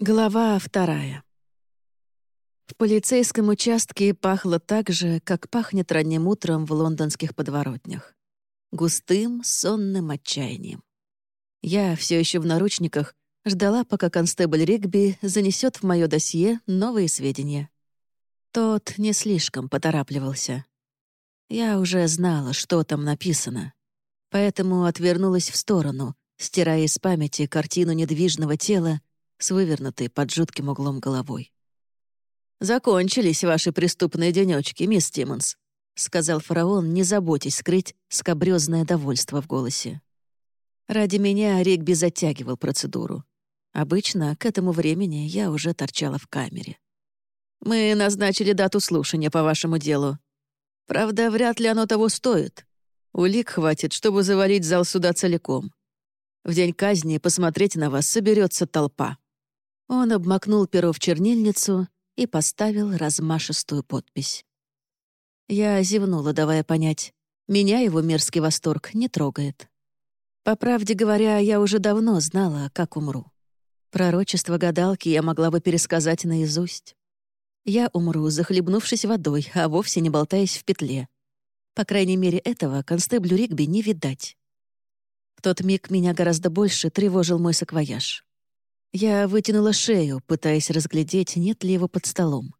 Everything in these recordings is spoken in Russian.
Глава вторая. В полицейском участке пахло так же, как пахнет ранним утром в лондонских подворотнях. Густым, сонным отчаянием. Я, все еще в наручниках, ждала, пока констебль Ригби занесет в мое досье новые сведения. Тот не слишком поторапливался. Я уже знала, что там написано, поэтому отвернулась в сторону, стирая из памяти картину недвижного тела, с вывернутой под жутким углом головой. «Закончились ваши преступные денечки, мисс Тиммонс», — сказал фараон, не заботясь скрыть скобрёзное довольство в голосе. Ради меня Ригби затягивал процедуру. Обычно к этому времени я уже торчала в камере. «Мы назначили дату слушания по вашему делу. Правда, вряд ли оно того стоит. Улик хватит, чтобы завалить зал суда целиком. В день казни посмотреть на вас соберется толпа». Он обмакнул перо в чернильницу и поставил размашистую подпись. Я зевнула, давая понять, меня его мерзкий восторг не трогает. По правде говоря, я уже давно знала, как умру. Пророчество гадалки я могла бы пересказать наизусть. Я умру, захлебнувшись водой, а вовсе не болтаясь в петле. По крайней мере, этого констеблю Ригби не видать. В тот миг меня гораздо больше тревожил мой саквояж. Я вытянула шею, пытаясь разглядеть, нет ли его под столом.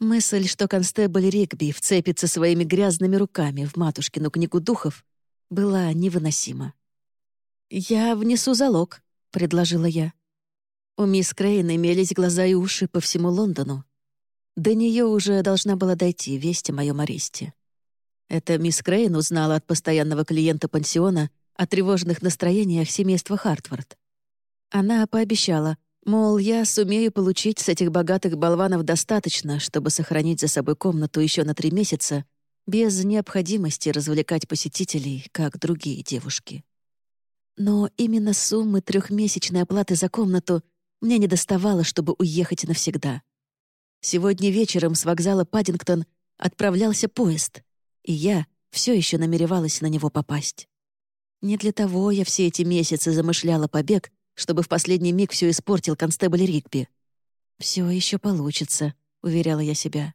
Мысль, что констебль Ригби вцепится своими грязными руками в матушкину книгу духов, была невыносима. «Я внесу залог», — предложила я. У мисс Крейн имелись глаза и уши по всему Лондону. До нее уже должна была дойти весть о моем аресте. Это мисс Крейн узнала от постоянного клиента пансиона о тревожных настроениях семейства Хартфорд. Она пообещала, мол, я сумею получить с этих богатых болванов достаточно, чтобы сохранить за собой комнату еще на три месяца, без необходимости развлекать посетителей, как другие девушки. Но именно суммы трехмесячной оплаты за комнату мне не доставало, чтобы уехать навсегда. Сегодня вечером с вокзала Паддингтон отправлялся поезд, и я все еще намеревалась на него попасть. Не для того я все эти месяцы замышляла побег, чтобы в последний миг все испортил констебль Ригби. Все еще получится», — уверяла я себя.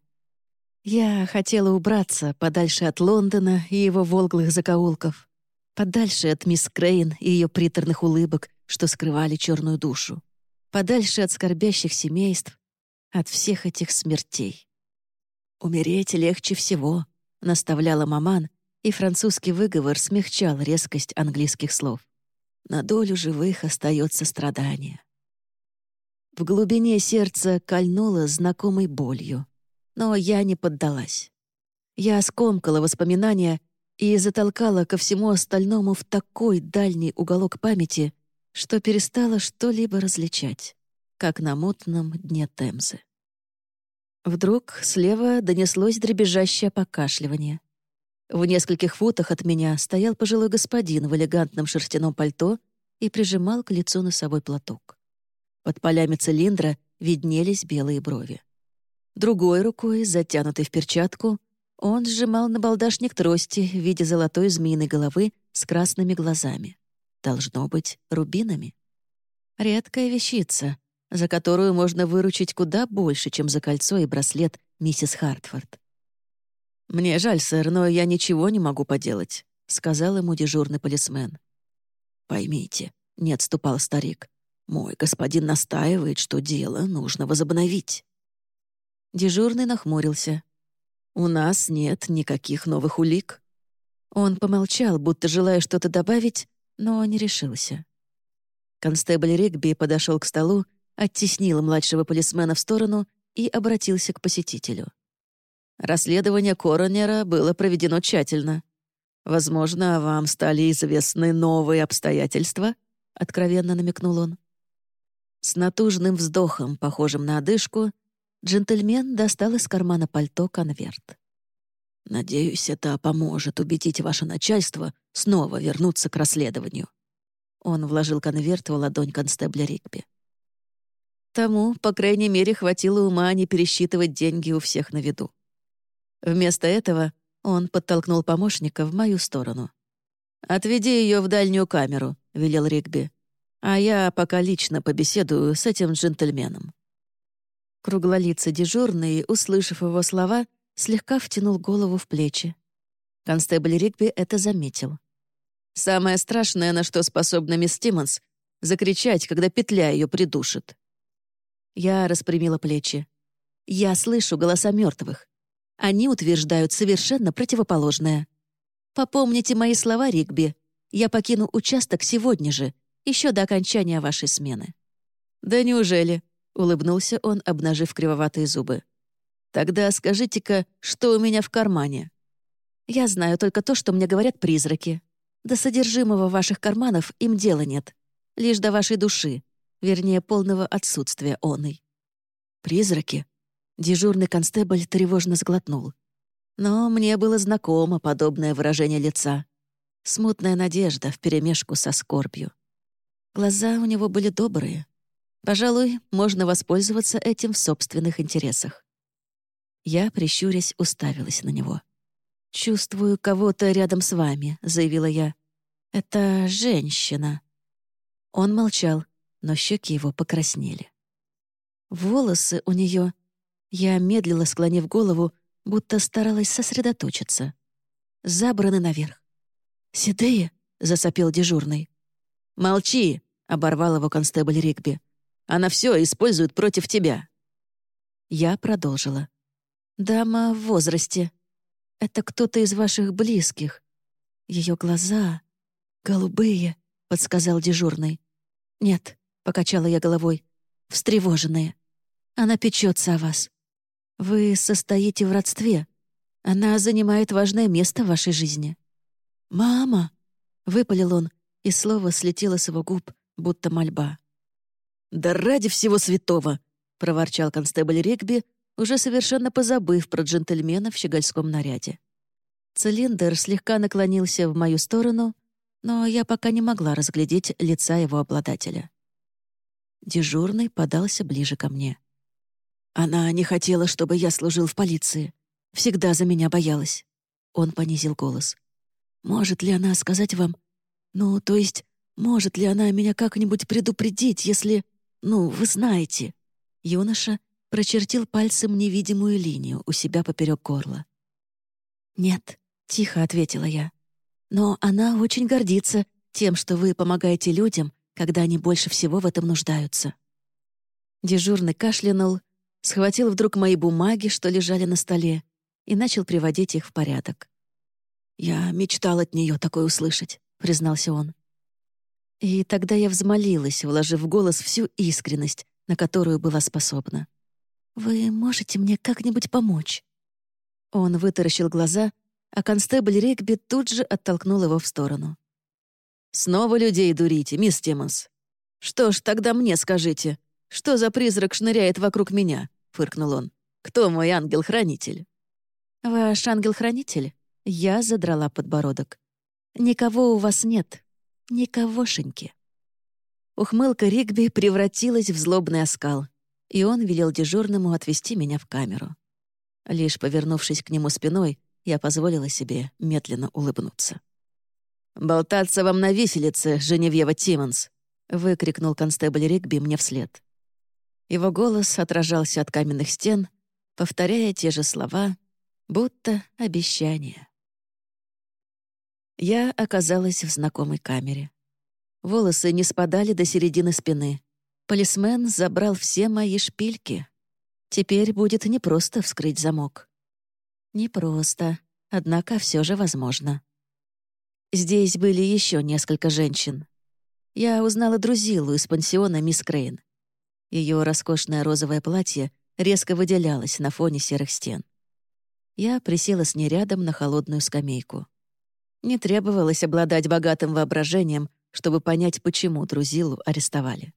Я хотела убраться подальше от Лондона и его волглых закоулков, подальше от мисс Крейн и ее приторных улыбок, что скрывали черную душу, подальше от скорбящих семейств, от всех этих смертей. «Умереть легче всего», — наставляла маман, и французский выговор смягчал резкость английских слов. На долю живых остается страдание. В глубине сердца кольнуло знакомой болью. Но я не поддалась. Я скомкала воспоминания и затолкала ко всему остальному в такой дальний уголок памяти, что перестала что-либо различать, как на мутном дне Темзы. Вдруг слева донеслось дребезжащее покашливание. В нескольких футах от меня стоял пожилой господин в элегантном шерстяном пальто и прижимал к лицу носовой платок. Под полями цилиндра виднелись белые брови. Другой рукой, затянутой в перчатку, он сжимал на балдашник трости в виде золотой змеиной головы с красными глазами. Должно быть, рубинами. Редкая вещица, за которую можно выручить куда больше, чем за кольцо и браслет миссис Хартфорд. «Мне жаль, сэр, но я ничего не могу поделать», — сказал ему дежурный полисмен. «Поймите», — не отступал старик, «мой господин настаивает, что дело нужно возобновить». Дежурный нахмурился. «У нас нет никаких новых улик». Он помолчал, будто желая что-то добавить, но не решился. Констебль Ригби подошел к столу, оттеснил младшего полисмена в сторону и обратился к посетителю. Расследование коронера было проведено тщательно. Возможно, вам стали известны новые обстоятельства, откровенно намекнул он. С натужным вздохом, похожим на одышку, джентльмен достал из кармана пальто конверт. «Надеюсь, это поможет убедить ваше начальство снова вернуться к расследованию». Он вложил конверт в ладонь констебля Ригби. Тому, по крайней мере, хватило ума не пересчитывать деньги у всех на виду. Вместо этого он подтолкнул помощника в мою сторону. «Отведи ее в дальнюю камеру», — велел Ригби. А я пока лично побеседую с этим джентльменом». Круглолицый дежурный, услышав его слова, слегка втянул голову в плечи. Констебль Ригби это заметил. «Самое страшное, на что способна мисс Тиммонс, закричать, когда петля ее придушит». Я распрямила плечи. «Я слышу голоса мертвых. Они утверждают совершенно противоположное. Попомните мои слова, Ригби. Я покину участок сегодня же, еще до окончания вашей смены». «Да неужели?» — улыбнулся он, обнажив кривоватые зубы. «Тогда скажите-ка, что у меня в кармане?» «Я знаю только то, что мне говорят призраки. До содержимого ваших карманов им дела нет. Лишь до вашей души, вернее, полного отсутствия оной». «Призраки?» Дежурный констебль тревожно сглотнул. Но мне было знакомо подобное выражение лица. Смутная надежда вперемешку со скорбью. Глаза у него были добрые. Пожалуй, можно воспользоваться этим в собственных интересах. Я, прищурясь, уставилась на него. «Чувствую кого-то рядом с вами», — заявила я. «Это женщина». Он молчал, но щеки его покраснели. Волосы у нее я медлила, склонив голову, будто старалась сосредоточиться. Забраны наверх. «Седые?» — засопел дежурный. «Молчи!» — оборвал его констебль Ригби. «Она все использует против тебя». Я продолжила. «Дама в возрасте. Это кто-то из ваших близких. Ее глаза голубые», — подсказал дежурный. «Нет», — покачала я головой, — «встревоженные. Она печется о вас. Вы состоите в родстве. Она занимает важное место в вашей жизни». «Мама!» — выпалил он, и слово слетело с его губ, будто мольба. «Да ради всего святого!» — проворчал констебль Регби, уже совершенно позабыв про джентльмена в щегольском наряде. Цилиндр слегка наклонился в мою сторону, но я пока не могла разглядеть лица его обладателя. Дежурный подался ближе ко мне. Она не хотела, чтобы я служил в полиции. Всегда за меня боялась. Он понизил голос. Может ли она сказать вам... Ну, то есть, может ли она меня как-нибудь предупредить, если... Ну, вы знаете. Юноша прочертил пальцем невидимую линию у себя поперек горла. «Нет», — тихо ответила я. «Но она очень гордится тем, что вы помогаете людям, когда они больше всего в этом нуждаются». Дежурный кашлянул, схватил вдруг мои бумаги, что лежали на столе, и начал приводить их в порядок. «Я мечтал от нее такое услышать», — признался он. И тогда я взмолилась, вложив в голос всю искренность, на которую была способна. «Вы можете мне как-нибудь помочь?» Он вытаращил глаза, а констебль Регби тут же оттолкнул его в сторону. «Снова людей дурите, мисс Тиммонс. Что ж, тогда мне скажите, что за призрак шныряет вокруг меня?» — фыркнул он. «Кто мой ангел-хранитель?» «Ваш ангел-хранитель?» Я задрала подбородок. «Никого у вас нет. Никогошеньки». Ухмылка Ригби превратилась в злобный оскал, и он велел дежурному отвести меня в камеру. Лишь повернувшись к нему спиной, я позволила себе медленно улыбнуться. «Болтаться вам на виселице, Женевьева Тиммонс!» — выкрикнул констебль Ригби мне вслед. Его голос отражался от каменных стен, повторяя те же слова, будто обещание. Я оказалась в знакомой камере. Волосы не спадали до середины спины. Полисмен забрал все мои шпильки. Теперь будет непросто вскрыть замок. Непросто, однако все же возможно. Здесь были еще несколько женщин. Я узнала Друзилу из пансиона «Мисс Крейн». Ее роскошное розовое платье резко выделялось на фоне серых стен. Я присела с ней рядом на холодную скамейку. Не требовалось обладать богатым воображением, чтобы понять, почему Друзилу арестовали.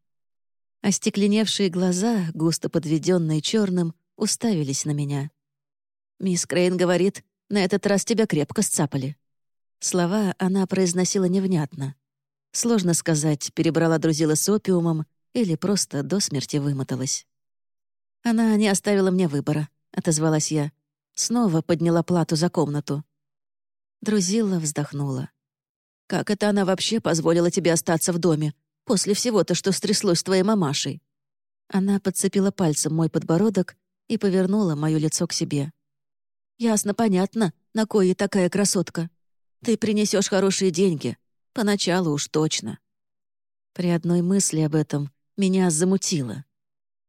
Остекленевшие глаза, густо подведенные черным, уставились на меня. «Мисс Крейн говорит, на этот раз тебя крепко сцапали». Слова она произносила невнятно. Сложно сказать, перебрала Друзила с опиумом или просто до смерти вымоталась. «Она не оставила мне выбора», — отозвалась я. Снова подняла плату за комнату. Друзила вздохнула. «Как это она вообще позволила тебе остаться в доме? после всего-то, что стряслось с твоей мамашей». Она подцепила пальцем мой подбородок и повернула мое лицо к себе. «Ясно, понятно, на кой такая красотка. Ты принесешь хорошие деньги. Поначалу уж точно». При одной мысли об этом меня замутило.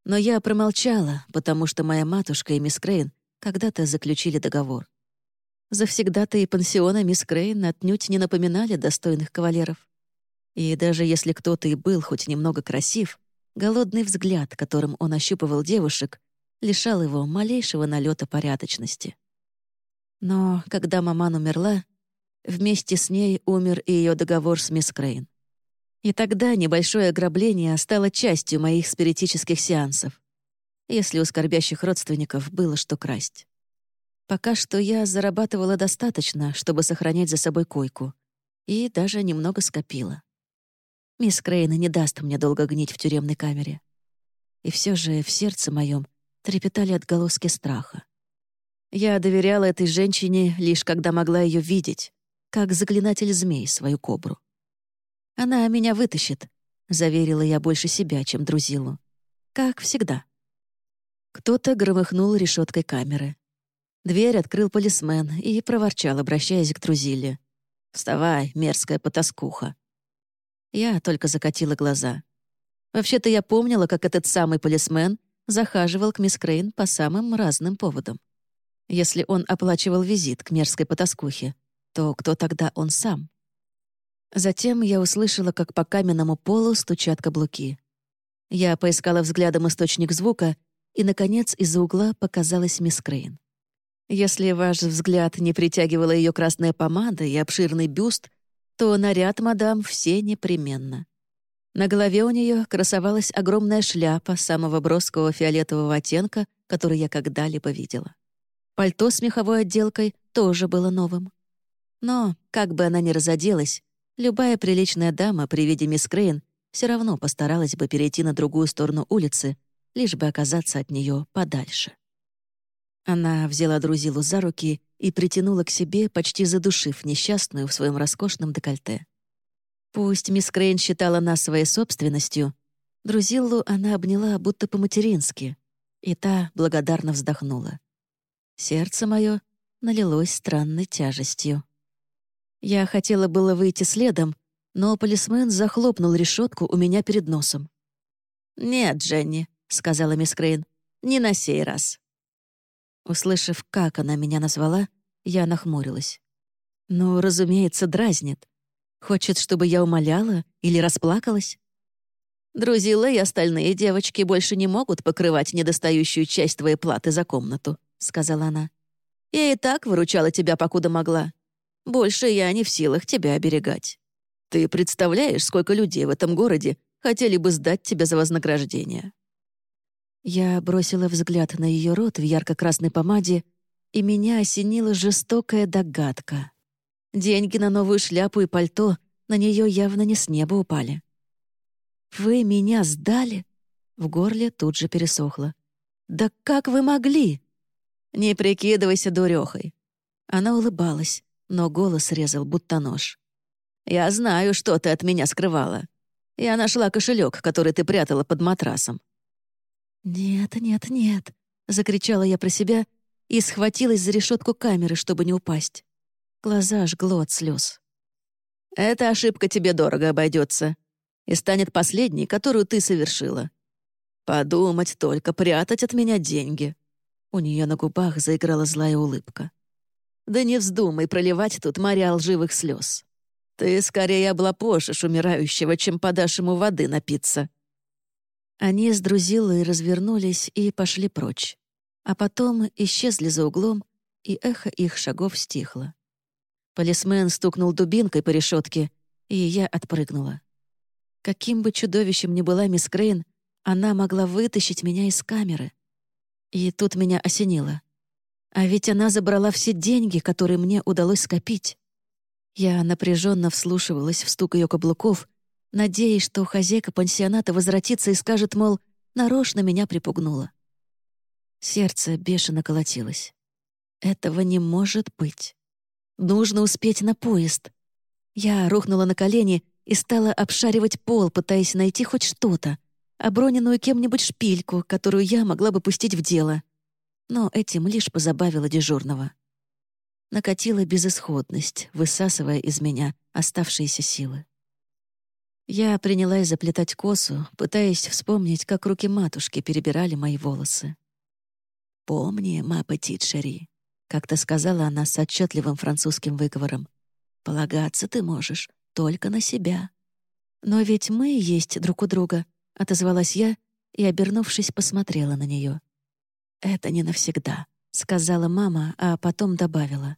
Но я промолчала, потому что моя матушка и мисс Крейн когда-то заключили договор. Завсегда-то и пансиона мисс Крейн отнюдь не напоминали достойных кавалеров. И даже если кто-то и был хоть немного красив, голодный взгляд, которым он ощупывал девушек, лишал его малейшего налета порядочности. Но когда маман умерла, вместе с ней умер и ее договор с мисс Крейн. И тогда небольшое ограбление стало частью моих спиритических сеансов, если у скорбящих родственников было что красть. Пока что я зарабатывала достаточно, чтобы сохранять за собой койку, и даже немного скопила. Мисс Крейна не даст мне долго гнить в тюремной камере. И все же в сердце моем трепетали отголоски страха. Я доверяла этой женщине лишь когда могла ее видеть, как заклинатель змей свою кобру. «Она меня вытащит», — заверила я больше себя, чем Друзилу. «Как всегда». Кто-то громыхнул решеткой камеры. Дверь открыл полисмен и проворчал, обращаясь к Друзиле. «Вставай, мерзкая потаскуха». Я только закатила глаза. Вообще-то я помнила, как этот самый полисмен захаживал к мисс Крейн по самым разным поводам. Если он оплачивал визит к мерзкой потаскухе, то кто тогда он сам? Затем я услышала, как по каменному полу стучат каблуки. Я поискала взглядом источник звука, и, наконец, из-за угла показалась мисс Крейн. Если ваш взгляд не притягивала ее красная помада и обширный бюст, то наряд мадам все непременно. На голове у нее красовалась огромная шляпа самого броского фиолетового оттенка, который я когда-либо видела. Пальто с меховой отделкой тоже было новым. Но, как бы она ни разоделась, любая приличная дама при виде мисс Крейн все равно постаралась бы перейти на другую сторону улицы, лишь бы оказаться от нее подальше. Она взяла Друзилу за руки и притянула к себе, почти задушив несчастную в своем роскошном декольте. Пусть мисс Крейн считала нас своей собственностью, Друзиллу она обняла будто по-матерински, и та благодарно вздохнула. Сердце мое налилось странной тяжестью. Я хотела было выйти следом, но полисмен захлопнул решетку у меня перед носом. «Нет, Дженни», — сказала мисс Крейн, — «не на сей раз». Услышав, как она меня назвала, я нахмурилась. Ну, разумеется, дразнит. Хочет, чтобы я умоляла или расплакалась? Друзила и остальные девочки больше не могут покрывать недостающую часть твоей платы за комнату», — сказала она. «Я и так выручала тебя, покуда могла. Больше я не в силах тебя оберегать. Ты представляешь, сколько людей в этом городе хотели бы сдать тебя за вознаграждение?» Я бросила взгляд на ее рот в ярко-красной помаде, и меня осенила жестокая догадка. Деньги на новую шляпу и пальто на нее явно не с неба упали. «Вы меня сдали?» В горле тут же пересохло. «Да как вы могли?» «Не прикидывайся дурехой». Она улыбалась, но голос резал, будто нож. «Я знаю, что ты от меня скрывала. Я нашла кошелек, который ты прятала под матрасом. «Нет, нет, нет!» — закричала я про себя и схватилась за решетку камеры, чтобы не упасть. Глаза жгло от слез. «Эта ошибка тебе дорого обойдется и станет последней, которую ты совершила. Подумать только, прятать от меня деньги». У нее на губах заиграла злая улыбка. «Да не вздумай проливать тут моря лживых слез. Ты скорее облапошишь умирающего, чем подашь ему воды напиться». Они с Друзилой развернулись и пошли прочь. А потом исчезли за углом, и эхо их шагов стихло. Полисмен стукнул дубинкой по решетке, и я отпрыгнула. Каким бы чудовищем ни была мисс Крейн, она могла вытащить меня из камеры. И тут меня осенило. А ведь она забрала все деньги, которые мне удалось скопить. Я напряженно вслушивалась в стук ее каблуков надеясь, что хозяйка пансионата возвратится и скажет, мол, нарочно меня припугнула. Сердце бешено колотилось. Этого не может быть. Нужно успеть на поезд. Я рухнула на колени и стала обшаривать пол, пытаясь найти хоть что-то, оброненную кем-нибудь шпильку, которую я могла бы пустить в дело. Но этим лишь позабавила дежурного. Накатила безысходность, высасывая из меня оставшиеся силы. Я принялась заплетать косу, пытаясь вспомнить, как руки матушки перебирали мои волосы. «Помни, ма петит шери», — как-то сказала она с отчетливым французским выговором. «Полагаться ты можешь только на себя». «Но ведь мы есть друг у друга», — отозвалась я и, обернувшись, посмотрела на нее. «Это не навсегда», — сказала мама, а потом добавила.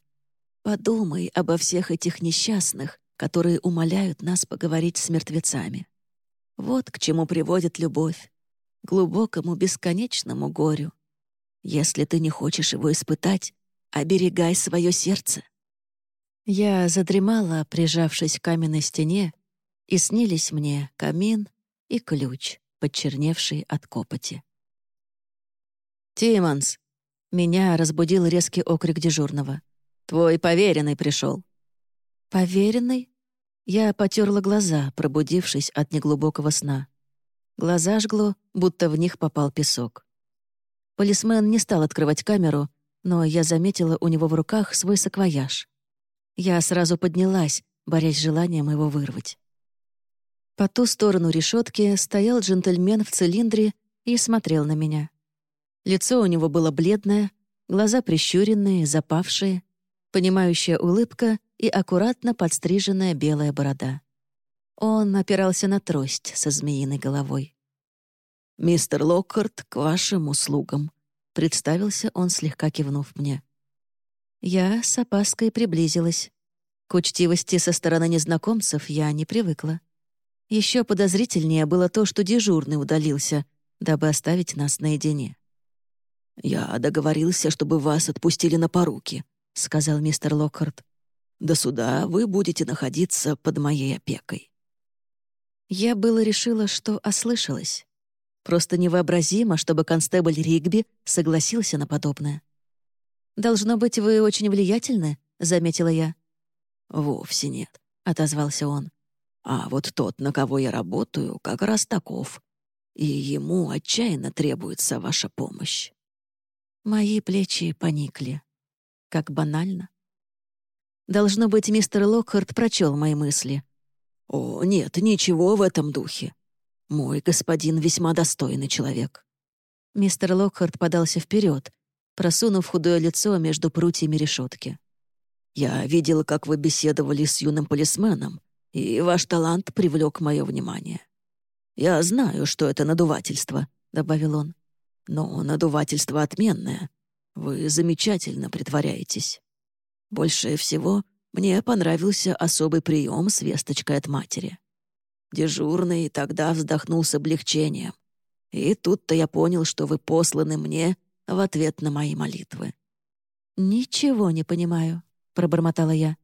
«Подумай обо всех этих несчастных, которые умоляют нас поговорить с мертвецами. Вот к чему приводит любовь, глубокому бесконечному горю. Если ты не хочешь его испытать, оберегай свое сердце». Я задремала, прижавшись к каменной стене, и снились мне камин и ключ, подчерневший от копоти. «Тимонс!» — меня разбудил резкий окрик дежурного. «Твой поверенный пришел. «Поверенный?» Я потерла глаза, пробудившись от неглубокого сна. Глаза жгло, будто в них попал песок. Полисмен не стал открывать камеру, но я заметила у него в руках свой саквояж. Я сразу поднялась, борясь с желанием его вырвать. По ту сторону решетки стоял джентльмен в цилиндре и смотрел на меня. Лицо у него было бледное, глаза прищуренные, запавшие, понимающая улыбка и аккуратно подстриженная белая борода. Он опирался на трость со змеиной головой. «Мистер Локкарт, к вашим услугам», — представился он, слегка кивнув мне. Я с опаской приблизилась. К учтивости со стороны незнакомцев я не привыкла. Еще подозрительнее было то, что дежурный удалился, дабы оставить нас наедине. «Я договорился, чтобы вас отпустили на поруки», — сказал мистер Локхарт. «До суда вы будете находиться под моей опекой». Я было решила, что ослышалась. Просто невообразимо, чтобы констебль Ригби согласился на подобное. «Должно быть, вы очень влиятельны», — заметила я. «Вовсе нет», — отозвался он. «А вот тот, на кого я работаю, как раз таков. И ему отчаянно требуется ваша помощь». Мои плечи поникли. Как банально. Должно быть, мистер Локхарт прочел мои мысли. «О, нет, ничего в этом духе. Мой господин весьма достойный человек». Мистер Локхарт подался вперед, просунув худое лицо между прутьями решетки. «Я видел, как вы беседовали с юным полисменом, и ваш талант привлек мое внимание. Я знаю, что это надувательство», — добавил он. «Но надувательство отменное. Вы замечательно притворяетесь. Больше всего мне понравился особый прием с весточкой от матери. Дежурный тогда вздохнул с облегчением. И тут-то я понял, что вы посланы мне в ответ на мои молитвы. «Ничего не понимаю», — пробормотала я.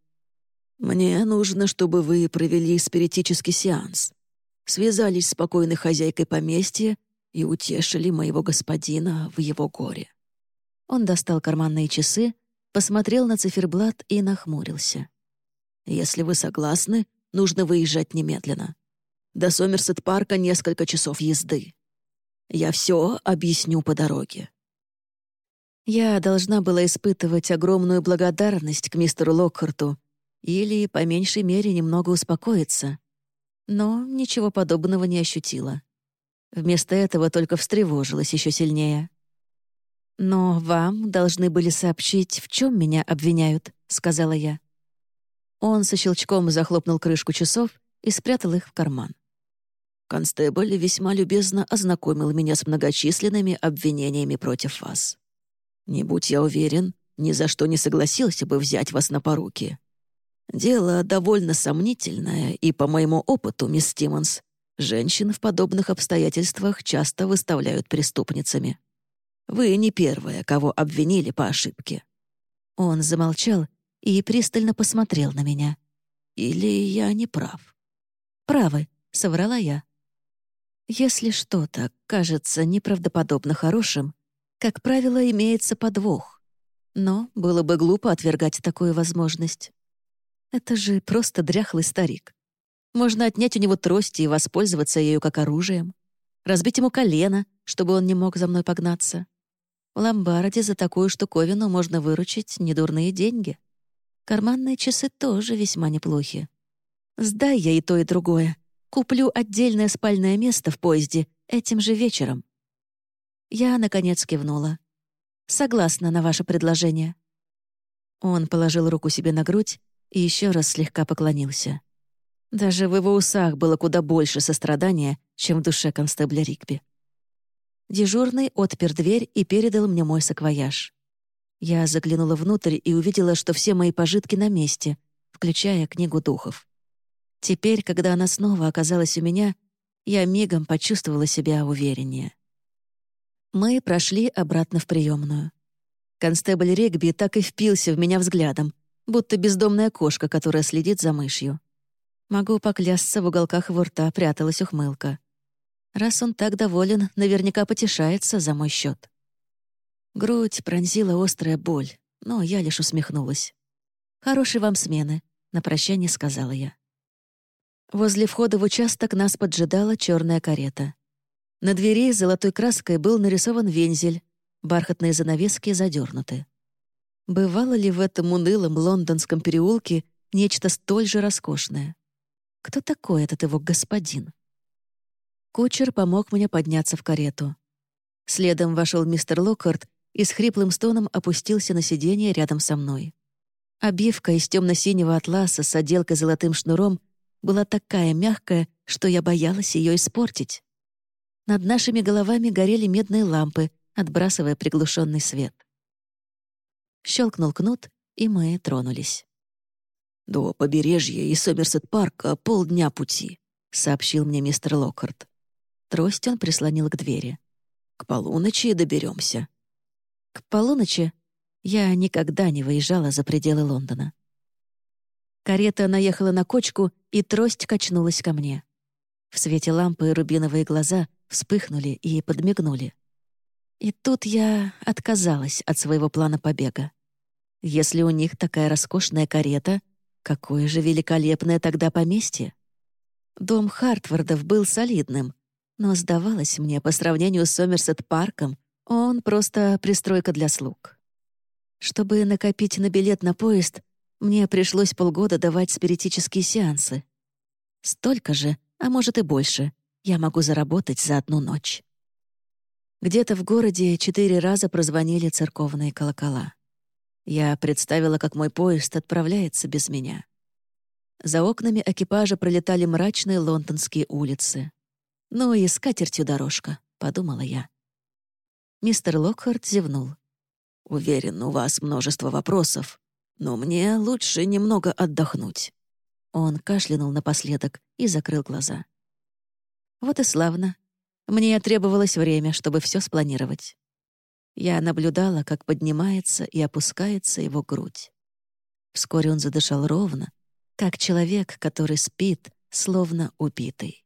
«Мне нужно, чтобы вы провели спиритический сеанс, связались с спокойной хозяйкой поместья и утешили моего господина в его горе». Он достал карманные часы, посмотрел на циферблат и нахмурился. «Если вы согласны, нужно выезжать немедленно. До Сомерсет-парка несколько часов езды. Я все объясню по дороге». Я должна была испытывать огромную благодарность к мистеру Локхарту или, по меньшей мере, немного успокоиться. Но ничего подобного не ощутила. Вместо этого только встревожилась еще сильнее. «Но вам должны были сообщить, в чем меня обвиняют», — сказала я. Он со щелчком захлопнул крышку часов и спрятал их в карман. Констебль весьма любезно ознакомил меня с многочисленными обвинениями против вас. Не будь я уверен, ни за что не согласился бы взять вас на поруки. Дело довольно сомнительное, и, по моему опыту, мисс Тиммонс, женщин в подобных обстоятельствах часто выставляют преступницами. Вы не первая, кого обвинили по ошибке». Он замолчал и пристально посмотрел на меня. «Или я не прав?» «Правы», — соврала я. Если что-то кажется неправдоподобно хорошим, как правило, имеется подвох. Но было бы глупо отвергать такую возможность. Это же просто дряхлый старик. Можно отнять у него трость и воспользоваться ею как оружием. Разбить ему колено, чтобы он не мог за мной погнаться. В ломбарде за такую штуковину можно выручить недурные деньги. Карманные часы тоже весьма неплохи. Сдай я и то, и другое. Куплю отдельное спальное место в поезде этим же вечером. Я, наконец, кивнула. Согласна на ваше предложение. Он положил руку себе на грудь и еще раз слегка поклонился. Даже в его усах было куда больше сострадания, чем в душе констебля Ригби. Дежурный отпер дверь и передал мне мой саквояж. Я заглянула внутрь и увидела, что все мои пожитки на месте, включая книгу духов. Теперь, когда она снова оказалась у меня, я мигом почувствовала себя увереннее. Мы прошли обратно в приемную. Констебль Регби так и впился в меня взглядом, будто бездомная кошка, которая следит за мышью. Могу поклясться, в уголках его рта пряталась ухмылка. Раз он так доволен, наверняка потешается за мой счет. Грудь пронзила острая боль, но я лишь усмехнулась. «Хорошей вам смены», — на прощание сказала я. Возле входа в участок нас поджидала черная карета. На двери золотой краской был нарисован вензель, бархатные занавески задернуты. Бывало ли в этом унылом лондонском переулке нечто столь же роскошное? Кто такой этот его господин? Кучер помог мне подняться в карету. Следом вошел мистер Локхарт и с хриплым стоном опустился на сиденье рядом со мной. Обивка из темно-синего атласа с отделкой золотым шнуром была такая мягкая, что я боялась ее испортить. Над нашими головами горели медные лампы, отбрасывая приглушенный свет. Щелкнул кнут, и мы тронулись. «До побережья и Сомерсет-парка полдня пути», — сообщил мне мистер Локхарт. Трость он прислонил к двери. «К полуночи доберемся. К полуночи я никогда не выезжала за пределы Лондона. Карета наехала на кочку, и трость качнулась ко мне. В свете лампы рубиновые глаза вспыхнули и подмигнули. И тут я отказалась от своего плана побега. Если у них такая роскошная карета, Какое же великолепное тогда поместье! Дом Хартвардов был солидным, но, сдавалось мне, по сравнению с Сомерсет-парком, он просто пристройка для слуг. Чтобы накопить на билет на поезд, мне пришлось полгода давать спиритические сеансы. Столько же, а может и больше, я могу заработать за одну ночь. Где-то в городе четыре раза прозвонили церковные колокола. Я представила, как мой поезд отправляется без меня. За окнами экипажа пролетали мрачные лондонские улицы. «Ну и с катертью дорожка», — подумала я. Мистер Локхарт зевнул. «Уверен, у вас множество вопросов, но мне лучше немного отдохнуть». Он кашлянул напоследок и закрыл глаза. Вот и славно. Мне требовалось время, чтобы все спланировать. Я наблюдала, как поднимается и опускается его грудь. Вскоре он задышал ровно, как человек, который спит, словно убитый.